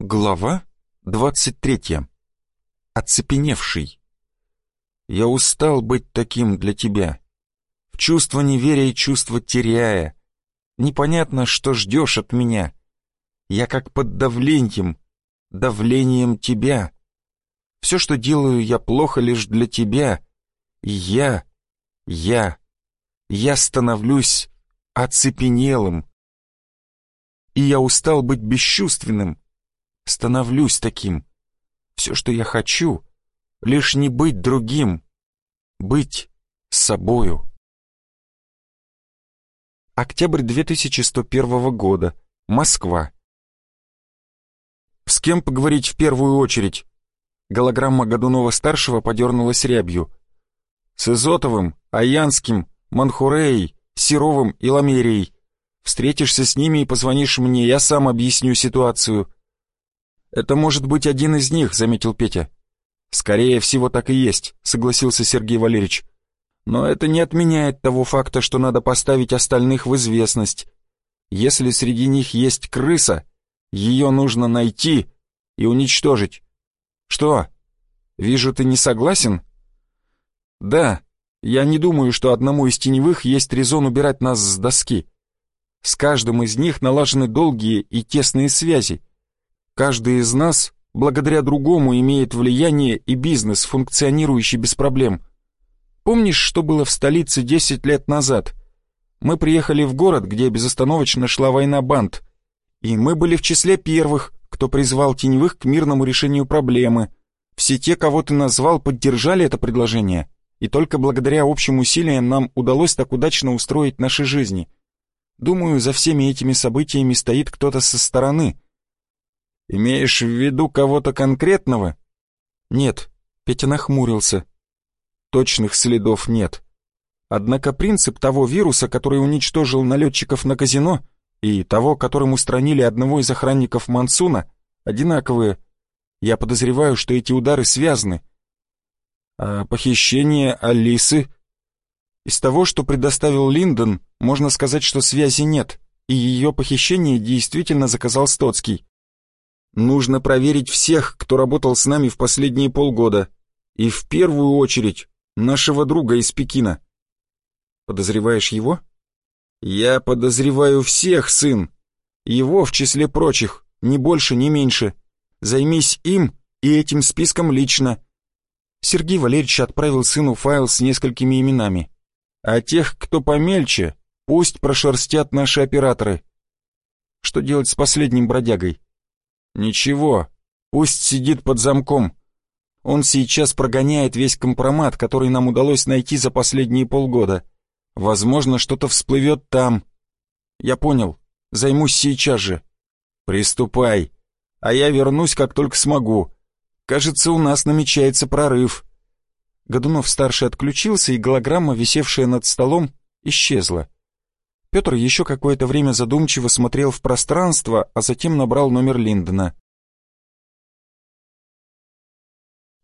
Глава двадцать третья. Оцепеневший. Я устал быть таким для тебя. В чувство не веря и чувство теряя. Непонятно, что ждешь от меня. Я как под давлением, давлением тебя. Все, что делаю, я плохо лишь для тебя. И я, я, я становлюсь оцепенелым. И я устал быть бесчувственным, становлюсь таким. Все, что я хочу, лишь не быть другим, быть собою. Октябрь 2101 года. Москва. «С кем поговорить в первую очередь?» Голограмма Годунова-старшего подернулась рябью. «С Изотовым, Аянским, Манхуреей, Серовым и Ламерией. Встретишься с ними и позвонишь мне, я сам объясню ситуацию. «Это может быть один из них», — заметил Петя. «Скорее всего, так и есть», — согласился Сергей Валерьевич. «Но это не отменяет того факта, что надо поставить остальных в известность. Если среди них есть крыса, ее нужно найти и уничтожить. Что? Вижу, ты не согласен?» «Да, я не думаю, что одному из теневых есть резон убирать нас с доски. С каждым из них налажены долгие и тесные связи. Каждый из нас, благодаря другому, имеет влияние и бизнес, функционирующий без проблем. Помнишь, что было в столице 10 лет назад? Мы приехали в город, где безостановочно шла война банд. И мы были в числе первых, кто призвал теневых к мирному решению проблемы. Все те, кого ты назвал, поддержали это предложение. И только благодаря общим усилиям нам удалось так удачно устроить наши жизни. Думаю, за всеми этими событиями стоит кто-то со стороны — Имеешь в виду кого-то конкретного? Нет, Петя нахмурился. Точных следов нет. Однако принцип того вируса, который уничтожил налетчиков на казино, и того, которым устранили одного из охранников Мансуна, одинаковые. Я подозреваю, что эти удары связаны. А похищение Алисы? Из того, что предоставил Линдон, можно сказать, что связи нет, и ее похищение действительно заказал Стоцкий. Нужно проверить всех, кто работал с нами в последние полгода. И в первую очередь нашего друга из Пекина. Подозреваешь его? Я подозреваю всех, сын. Его в числе прочих, ни больше, ни меньше. Займись им и этим списком лично. Сергей Валерьевич отправил сыну файл с несколькими именами. А тех, кто помельче, пусть прошерстят наши операторы. Что делать с последним бродягой? «Ничего, пусть сидит под замком. Он сейчас прогоняет весь компромат, который нам удалось найти за последние полгода. Возможно, что-то всплывет там. Я понял, займусь сейчас же. Приступай, а я вернусь, как только смогу. Кажется, у нас намечается прорыв». Годунов-старший отключился, и голограмма, висевшая над столом, исчезла. Петр еще какое-то время задумчиво смотрел в пространство, а затем набрал номер Линдона.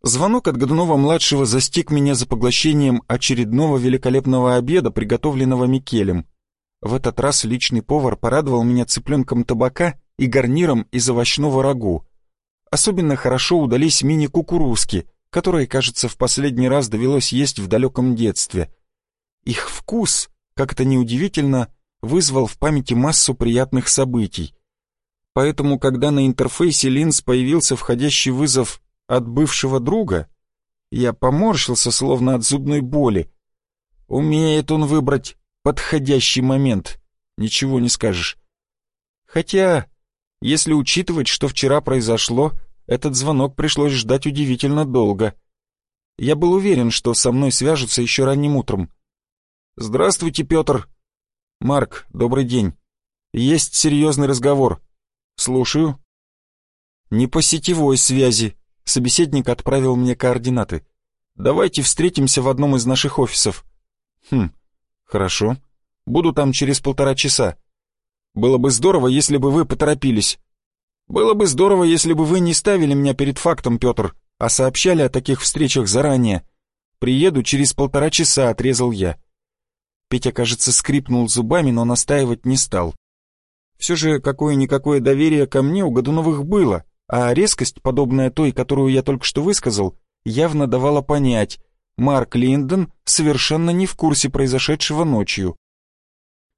Звонок от Годунова-младшего застиг меня за поглощением очередного великолепного обеда, приготовленного Микелем. В этот раз личный повар порадовал меня цыпленком табака и гарниром из овощного рагу. Особенно хорошо удались мини-кукурузки, которые, кажется, в последний раз довелось есть в далеком детстве. Их вкус как это неудивительно, вызвал в памяти массу приятных событий. Поэтому, когда на интерфейсе линз появился входящий вызов от бывшего друга, я поморщился, словно от зубной боли. Умеет он выбрать подходящий момент, ничего не скажешь. Хотя, если учитывать, что вчера произошло, этот звонок пришлось ждать удивительно долго. Я был уверен, что со мной свяжутся еще ранним утром. «Здравствуйте, Петр!» «Марк, добрый день. Есть серьезный разговор. Слушаю». «Не по сетевой связи», — собеседник отправил мне координаты. «Давайте встретимся в одном из наших офисов». «Хм, хорошо. Буду там через полтора часа. Было бы здорово, если бы вы поторопились». «Было бы здорово, если бы вы не ставили меня перед фактом, Петр, а сообщали о таких встречах заранее. Приеду через полтора часа», — отрезал я. Петя, кажется, скрипнул зубами, но настаивать не стал. Все же какое-никакое доверие ко мне у Годуновых было, а резкость, подобная той, которую я только что высказал, явно давала понять, Марк Линдон совершенно не в курсе произошедшего ночью.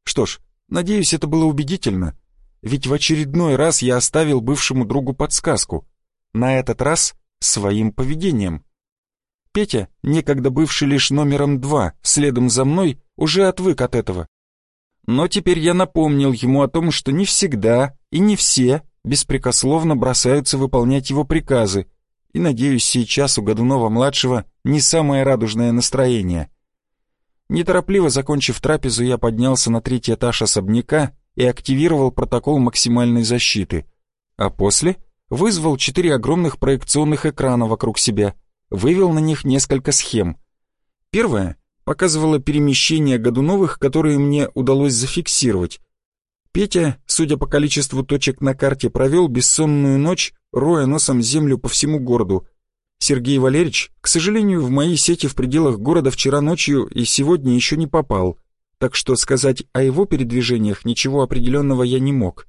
Что ж, надеюсь, это было убедительно, ведь в очередной раз я оставил бывшему другу подсказку, на этот раз своим поведением. Петя, некогда бывший лишь номером два, следом за мной, уже отвык от этого. Но теперь я напомнил ему о том, что не всегда и не все беспрекословно бросаются выполнять его приказы, и, надеюсь, сейчас у Годунова-младшего не самое радужное настроение. Неторопливо закончив трапезу, я поднялся на третий этаж особняка и активировал протокол максимальной защиты, а после вызвал четыре огромных проекционных экрана вокруг себя, вывел на них несколько схем. Первая показывала перемещение Годуновых, которые мне удалось зафиксировать. Петя, судя по количеству точек на карте, провел бессонную ночь, роя носом землю по всему городу. Сергей Валерьевич, к сожалению, в мои сети в пределах города вчера ночью и сегодня еще не попал, так что сказать о его передвижениях ничего определенного я не мог.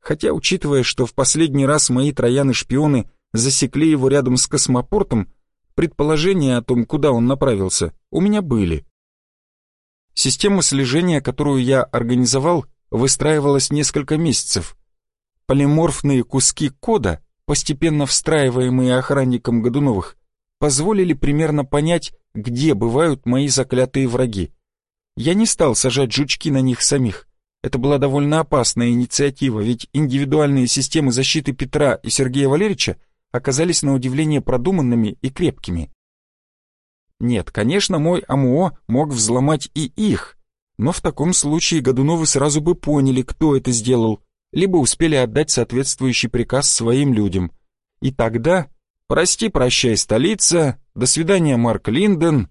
Хотя, учитывая, что в последний раз мои трояны-шпионы засекли его рядом с космопортом, предположения о том, куда он направился, у меня были. Система слежения, которую я организовал, выстраивалась несколько месяцев. Полиморфные куски кода постепенно встраиваемые охранником Годуновых, позволили примерно понять, где бывают мои заклятые враги. Я не стал сажать жучки на них самих. Это была довольно опасная инициатива, ведь индивидуальные системы защиты Петра и Сергея Валерьевича оказались на удивление продуманными и крепкими. Нет, конечно, мой АМО мог взломать и их, но в таком случае Годуновы сразу бы поняли, кто это сделал, либо успели отдать соответствующий приказ своим людям. И тогда «Прости-прощай, столица», «До свидания, Марк Линден»,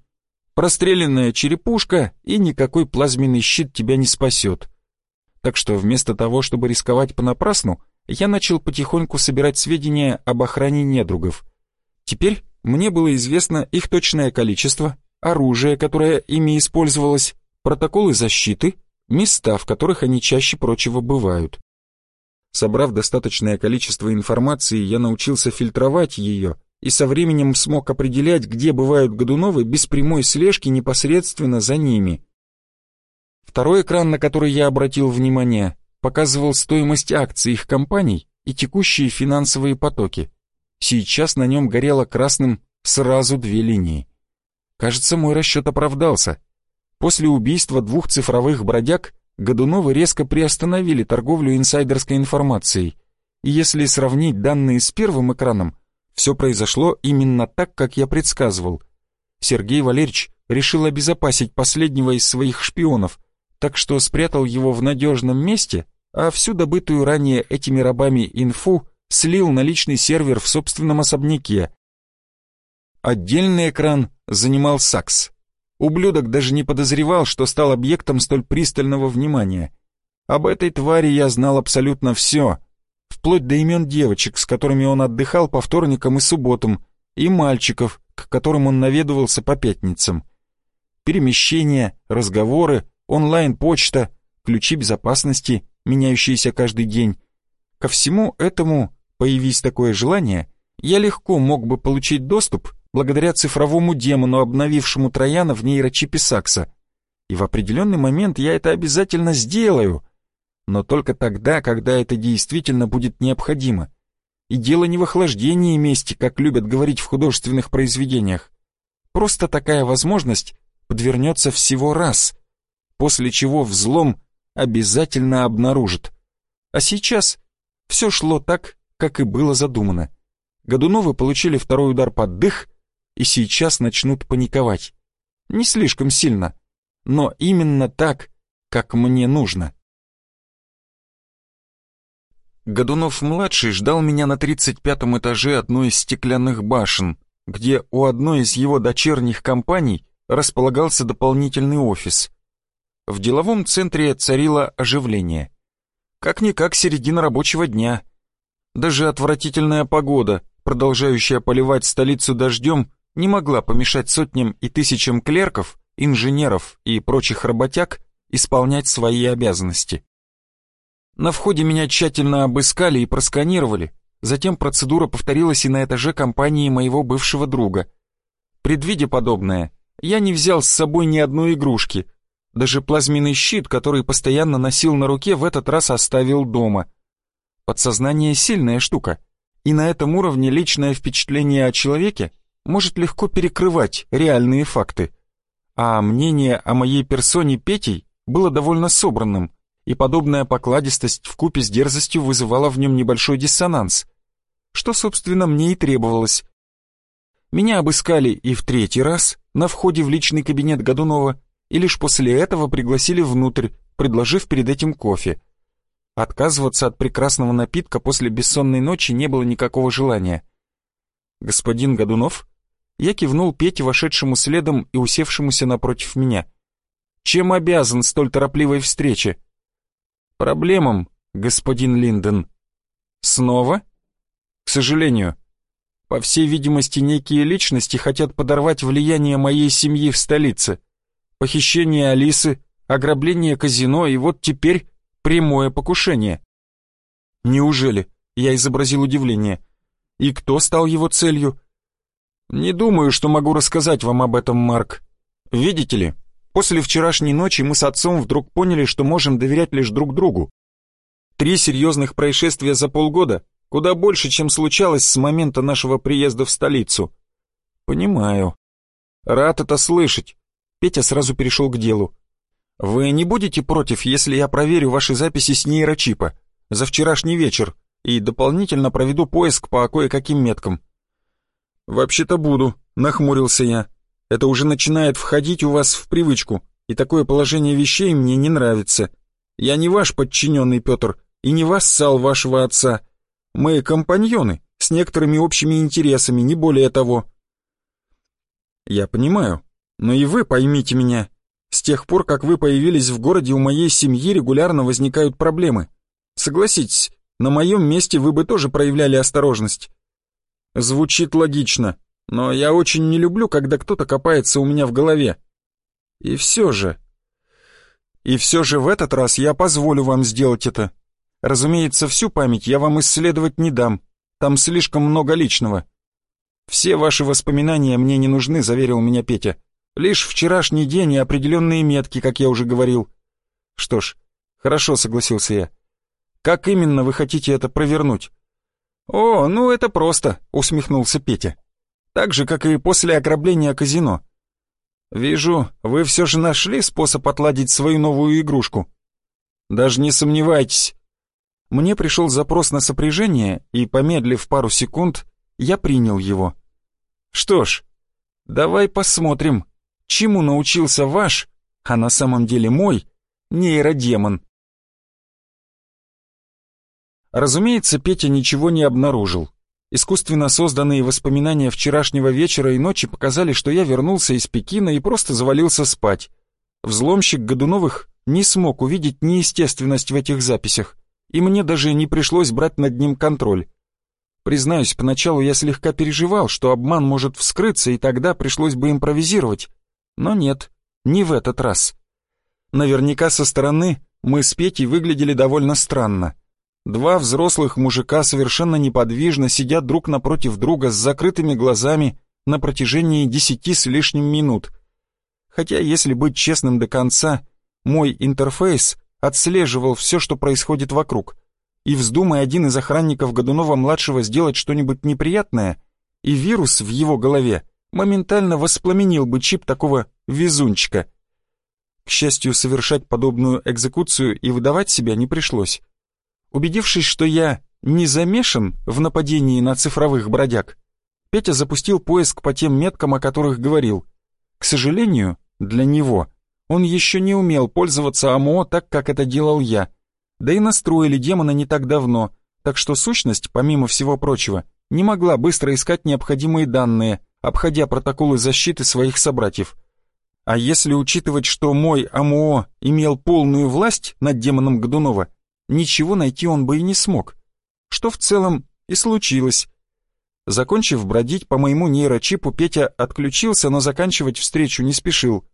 «Простреленная черепушка» и никакой плазменный щит тебя не спасет. Так что вместо того, чтобы рисковать понапрасну, я начал потихоньку собирать сведения об охране недругов. Теперь мне было известно их точное количество, оружие, которое ими использовалось, протоколы защиты, места, в которых они чаще прочего бывают. Собрав достаточное количество информации, я научился фильтровать ее и со временем смог определять, где бывают Годуновы без прямой слежки непосредственно за ними. Второй экран, на который я обратил внимание, показывал стоимость акций их компаний и текущие финансовые потоки. Сейчас на нем горело красным сразу две линии. Кажется, мой расчет оправдался. После убийства двух цифровых бродяг Годуновы резко приостановили торговлю инсайдерской информацией. И если сравнить данные с первым экраном, все произошло именно так, как я предсказывал. Сергей Валерьевич решил обезопасить последнего из своих шпионов, так что спрятал его в надежном месте, а всю добытую ранее этими рабами инфу слил на личный сервер в собственном особняке. Отдельный экран занимал Сакс. Ублюдок даже не подозревал, что стал объектом столь пристального внимания. Об этой твари я знал абсолютно все, вплоть до имен девочек, с которыми он отдыхал по вторникам и субботам, и мальчиков, к которым он наведывался по пятницам. Перемещения, разговоры, онлайн-почта, ключи безопасности, меняющиеся каждый день. Ко всему этому, появись такое желание, я легко мог бы получить доступ благодаря цифровому демону, обновившему Трояна в нейрочипе Сакса. И в определенный момент я это обязательно сделаю, но только тогда, когда это действительно будет необходимо. И дело не в охлаждении мести, как любят говорить в художественных произведениях. Просто такая возможность подвернется всего раз, после чего взлом обязательно обнаружит. А сейчас все шло так, как и было задумано. Годуновы получили второй удар под дых — и сейчас начнут паниковать. Не слишком сильно, но именно так, как мне нужно. Годунов-младший ждал меня на 35-м этаже одной из стеклянных башен, где у одной из его дочерних компаний располагался дополнительный офис. В деловом центре царило оживление. Как-никак середина рабочего дня. Даже отвратительная погода, продолжающая поливать столицу дождем, не могла помешать сотням и тысячам клерков, инженеров и прочих работяг исполнять свои обязанности. На входе меня тщательно обыскали и просканировали, Затем процедура повторилась и на этаже компании моего бывшего друга. Предвидя подобное, я не взял с собой ни одной игрушки. Даже плазменный щит, который постоянно носил на руке, в этот раз оставил дома. Подсознание — сильная штука, и на этом уровне личное впечатление о человеке может легко перекрывать реальные факты. А мнение о моей персоне Петей было довольно собранным, и подобная покладистость в купе с дерзостью вызывала в нем небольшой диссонанс, что, собственно, мне и требовалось. Меня обыскали и в третий раз на входе в личный кабинет Годунова, и лишь после этого пригласили внутрь, предложив перед этим кофе. Отказываться от прекрасного напитка после бессонной ночи не было никакого желания. «Господин Годунов?» Я кивнул Пете, вошедшему следом и усевшемуся напротив меня. «Чем обязан столь торопливой встрече?» «Проблемам, господин Линден». «Снова?» «К сожалению. По всей видимости, некие личности хотят подорвать влияние моей семьи в столице. Похищение Алисы, ограбление казино и вот теперь прямое покушение». «Неужели?» — я изобразил удивление. «И кто стал его целью?» «Не думаю, что могу рассказать вам об этом, Марк. Видите ли, после вчерашней ночи мы с отцом вдруг поняли, что можем доверять лишь друг другу. Три серьезных происшествия за полгода, куда больше, чем случалось с момента нашего приезда в столицу. Понимаю. Рад это слышать. Петя сразу перешел к делу. Вы не будете против, если я проверю ваши записи с нейрочипа за вчерашний вечер и дополнительно проведу поиск по кое-каким меткам? «Вообще-то буду», — нахмурился я. «Это уже начинает входить у вас в привычку, и такое положение вещей мне не нравится. Я не ваш подчиненный, Петр, и не вассал вашего отца. Мы компаньоны, с некоторыми общими интересами, не более того». «Я понимаю, но и вы поймите меня. С тех пор, как вы появились в городе, у моей семьи регулярно возникают проблемы. Согласитесь, на моем месте вы бы тоже проявляли осторожность. Звучит логично, но я очень не люблю, когда кто-то копается у меня в голове. И все же... И все же в этот раз я позволю вам сделать это. Разумеется, всю память я вам исследовать не дам. Там слишком много личного. Все ваши воспоминания мне не нужны, заверил меня Петя. Лишь вчерашний день и определенные метки, как я уже говорил. Что ж, хорошо, согласился я. Как именно вы хотите это провернуть? «О, ну это просто», — усмехнулся Петя. «Так же, как и после ограбления казино». «Вижу, вы все же нашли способ отладить свою новую игрушку». «Даже не сомневайтесь». Мне пришел запрос на сопряжение, и, помедлив пару секунд, я принял его. «Что ж, давай посмотрим, чему научился ваш, а на самом деле мой, нейродемон». Разумеется, Петя ничего не обнаружил. Искусственно созданные воспоминания вчерашнего вечера и ночи показали, что я вернулся из Пекина и просто завалился спать. Взломщик Годуновых не смог увидеть неестественность в этих записях, и мне даже не пришлось брать над ним контроль. Признаюсь, поначалу я слегка переживал, что обман может вскрыться, и тогда пришлось бы импровизировать. Но нет, не в этот раз. Наверняка со стороны мы с Петей выглядели довольно странно. Два взрослых мужика совершенно неподвижно сидят друг напротив друга с закрытыми глазами на протяжении десяти с лишним минут. Хотя, если быть честным до конца, мой интерфейс отслеживал все, что происходит вокруг. И вздумай один из охранников Годунова-младшего сделать что-нибудь неприятное, и вирус в его голове моментально воспламенил бы чип такого везунчика. К счастью, совершать подобную экзекуцию и выдавать себя не пришлось. Убедившись, что я не замешан в нападении на цифровых бродяг, Петя запустил поиск по тем меткам, о которых говорил. К сожалению, для него он еще не умел пользоваться АМО так, как это делал я. Да и настроили демона не так давно, так что сущность, помимо всего прочего, не могла быстро искать необходимые данные, обходя протоколы защиты своих собратьев. А если учитывать, что мой АМО имел полную власть над демоном Годунова, ничего найти он бы и не смог. Что в целом и случилось. Закончив бродить по моему нейрочипу, Петя отключился, но заканчивать встречу не спешил.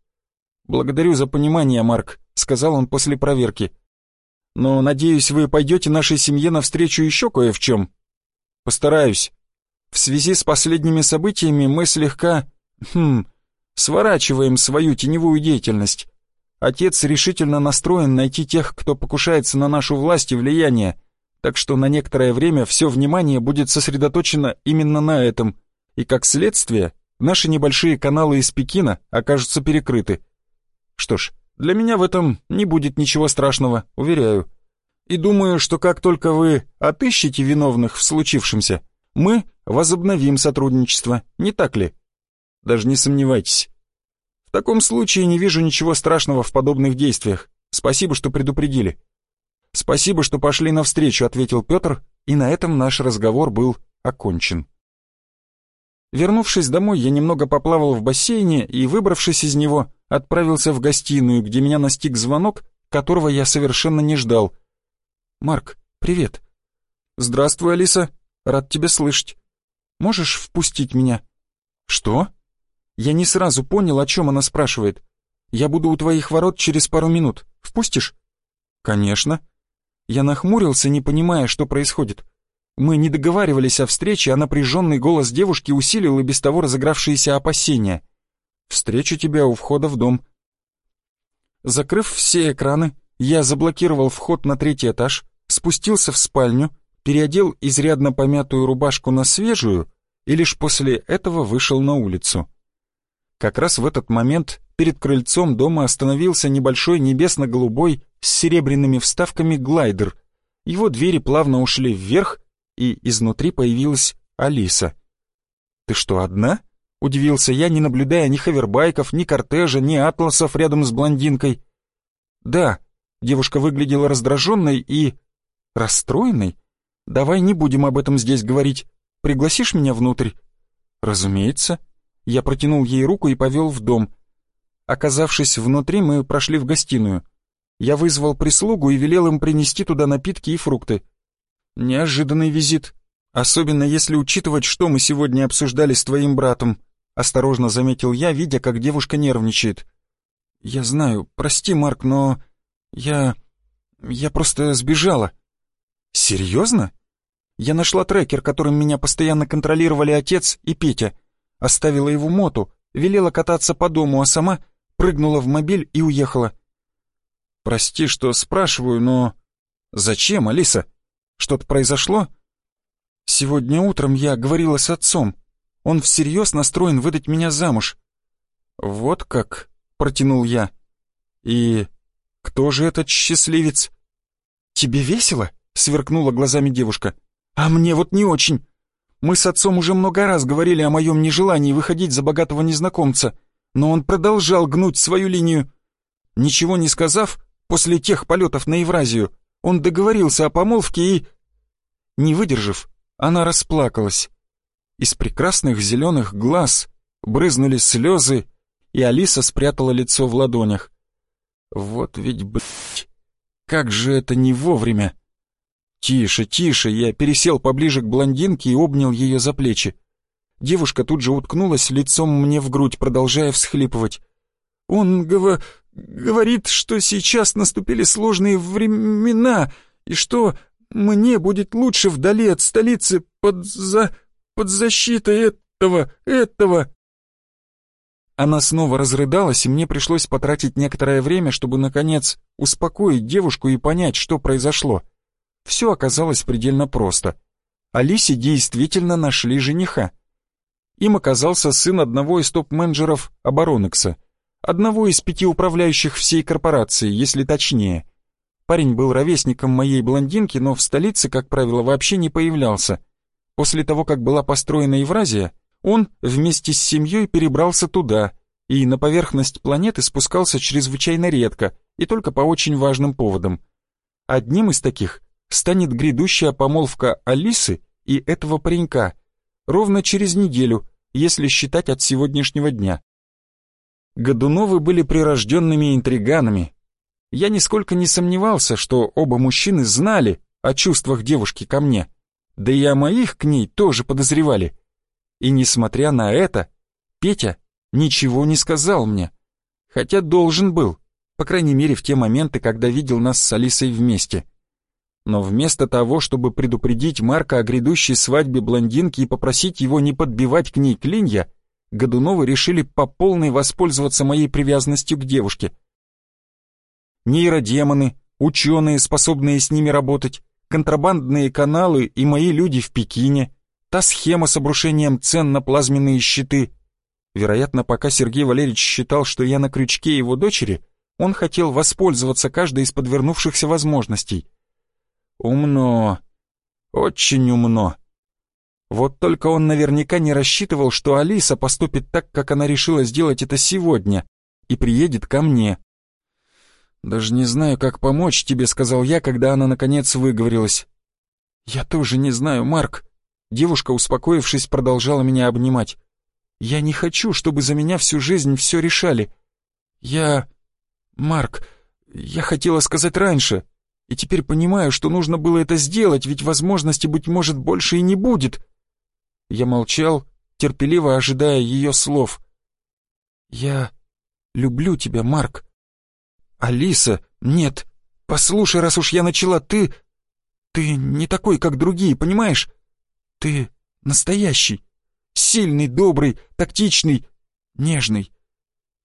«Благодарю за понимание, Марк», — сказал он после проверки. «Но, надеюсь, вы пойдете нашей семье навстречу еще кое в чем». Постараюсь. В связи с последними событиями мы слегка... Хм... Сворачиваем свою теневую деятельность. Отец решительно настроен найти тех, кто покушается на нашу власть и влияние, так что на некоторое время все внимание будет сосредоточено именно на этом, и как следствие наши небольшие каналы из Пекина окажутся перекрыты. Что ж, для меня в этом не будет ничего страшного, уверяю. И думаю, что как только вы отыщете виновных в случившемся, мы возобновим сотрудничество, не так ли? Даже не сомневайтесь. В таком случае не вижу ничего страшного в подобных действиях. Спасибо, что предупредили. Спасибо, что пошли навстречу, ответил Петр, и на этом наш разговор был окончен. Вернувшись домой, я немного поплавал в бассейне и, выбравшись из него, отправился в гостиную, где меня настиг звонок, которого я совершенно не ждал. «Марк, привет». «Здравствуй, Алиса. Рад тебя слышать. Можешь впустить меня?» «Что?» Я не сразу понял, о чем она спрашивает. «Я буду у твоих ворот через пару минут. Впустишь?» «Конечно». Я нахмурился, не понимая, что происходит. Мы не договаривались о встрече, а напряженный голос девушки усилил и без того разыгравшиеся опасения. «Встречу тебя у входа в дом». Закрыв все экраны, я заблокировал вход на третий этаж, спустился в спальню, переодел изрядно помятую рубашку на свежую и лишь после этого вышел на улицу. Как раз в этот момент перед крыльцом дома остановился небольшой небесно-голубой с серебряными вставками глайдер. Его двери плавно ушли вверх, и изнутри появилась Алиса. «Ты что, одна?» — удивился я, не наблюдая ни ховербайков, ни кортежа, ни атласов рядом с блондинкой. «Да», — девушка выглядела раздраженной и... расстроенной. «Давай не будем об этом здесь говорить. Пригласишь меня внутрь?» «Разумеется», я протянул ей руку и повел в дом. Оказавшись внутри, мы прошли в гостиную. Я вызвал прислугу и велел им принести туда напитки и фрукты. Неожиданный визит, особенно если учитывать, что мы сегодня обсуждали с твоим братом. Осторожно заметил я, видя, как девушка нервничает. Я знаю, прости, Марк, но... Я... Я просто сбежала. Серьезно? Я нашла трекер, которым меня постоянно контролировали отец и Петя оставила его моту, велела кататься по дому, а сама прыгнула в мобиль и уехала. «Прости, что спрашиваю, но...» «Зачем, Алиса? Что-то произошло?» «Сегодня утром я говорила с отцом. Он всерьез настроен выдать меня замуж». «Вот как?» — протянул я. «И кто же этот счастливец?» «Тебе весело?» — сверкнула глазами девушка. «А мне вот не очень. Мы с отцом уже много раз говорили о моем нежелании выходить за богатого незнакомца, но он продолжал гнуть свою линию. Ничего не сказав, после тех полетов на Евразию, он договорился о помолвке и... Не выдержав, она расплакалась. Из прекрасных зеленых глаз брызнули слезы, и Алиса спрятала лицо в ладонях. Вот ведь, блядь, как же это не вовремя! «Тише, тише!» Я пересел поближе к блондинке и обнял ее за плечи. Девушка тут же уткнулась лицом мне в грудь, продолжая всхлипывать. «Он гов... говорит, что сейчас наступили сложные времена, и что мне будет лучше вдали от столицы под за... под защитой этого... этого...» Она снова разрыдалась, и мне пришлось потратить некоторое время, чтобы, наконец, успокоить девушку и понять, что произошло. Все оказалось предельно просто. Алисе действительно нашли жениха. Им оказался сын одного из топ-менеджеров Оборонекса, одного из пяти управляющих всей корпорации, если точнее. Парень был ровесником моей блондинки, но в столице, как правило, вообще не появлялся. После того, как была построена Евразия, он вместе с семьей перебрался туда и на поверхность планеты спускался чрезвычайно редко и только по очень важным поводам. Одним из таких станет грядущая помолвка Алисы и этого паренька ровно через неделю, если считать от сегодняшнего дня. Годуновы были прирожденными интриганами. Я нисколько не сомневался, что оба мужчины знали о чувствах девушки ко мне, да и о моих к ней тоже подозревали. И несмотря на это, Петя ничего не сказал мне, хотя должен был, по крайней мере в те моменты, когда видел нас с Алисой вместе. Но вместо того, чтобы предупредить Марка о грядущей свадьбе блондинки и попросить его не подбивать к ней клинья, Годуновы решили по полной воспользоваться моей привязанностью к девушке. Нейродемоны, ученые, способные с ними работать, контрабандные каналы и мои люди в Пекине, та схема с обрушением цен на плазменные щиты. Вероятно, пока Сергей Валерьевич считал, что я на крючке его дочери, он хотел воспользоваться каждой из подвернувшихся возможностей. Умно. Очень умно. Вот только он наверняка не рассчитывал, что Алиса поступит так, как она решила сделать это сегодня, и приедет ко мне. «Даже не знаю, как помочь тебе», — сказал я, когда она наконец выговорилась. «Я тоже не знаю, Марк». Девушка, успокоившись, продолжала меня обнимать. «Я не хочу, чтобы за меня всю жизнь все решали. Я... Марк, я хотела сказать раньше, и теперь понимаю, что нужно было это сделать, ведь возможности, быть может, больше и не будет». Я молчал, терпеливо ожидая ее слов. «Я люблю тебя, Марк». «Алиса, нет. Послушай, раз уж я начала, ты... Ты не такой, как другие, понимаешь? Ты настоящий. Сильный, добрый, тактичный, нежный.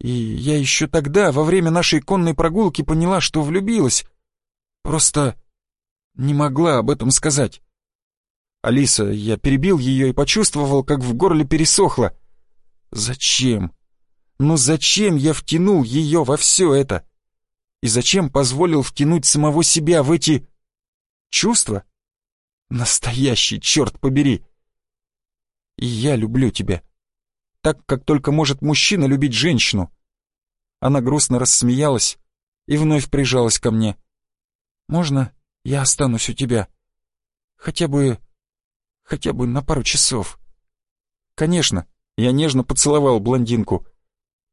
И я еще тогда, во время нашей конной прогулки, поняла, что влюбилась. Просто не могла об этом сказать. Алиса, я перебил ее и почувствовал, как в горле пересохло. Зачем? Ну зачем я втянул ее во все это? И зачем позволил втянуть самого себя в эти... чувства? Настоящий, черт побери! И я люблю тебя. Так, как только может мужчина любить женщину. Она грустно рассмеялась и вновь прижалась ко мне. «Можно я останусь у тебя? Хотя бы Хотя бы на пару часов. Конечно, я нежно поцеловал блондинку.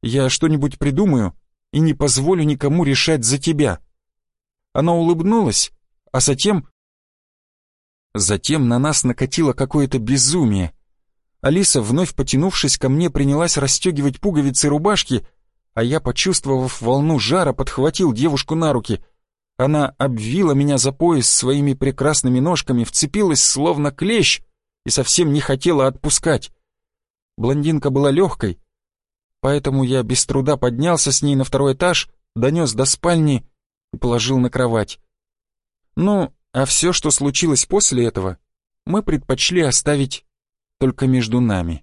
Я что-нибудь придумаю и не позволю никому решать за тебя. Она улыбнулась, а затем... Затем на нас накатило какое-то безумие. Алиса, вновь потянувшись ко мне, принялась расстегивать пуговицы рубашки, а я, почувствовав волну жара, подхватил девушку на руки — она обвила меня за пояс своими прекрасными ножками, вцепилась словно клещ и совсем не хотела отпускать. Блондинка была легкой, поэтому я без труда поднялся с ней на второй этаж, донес до спальни и положил на кровать. Ну, а все, что случилось после этого, мы предпочли оставить только между нами.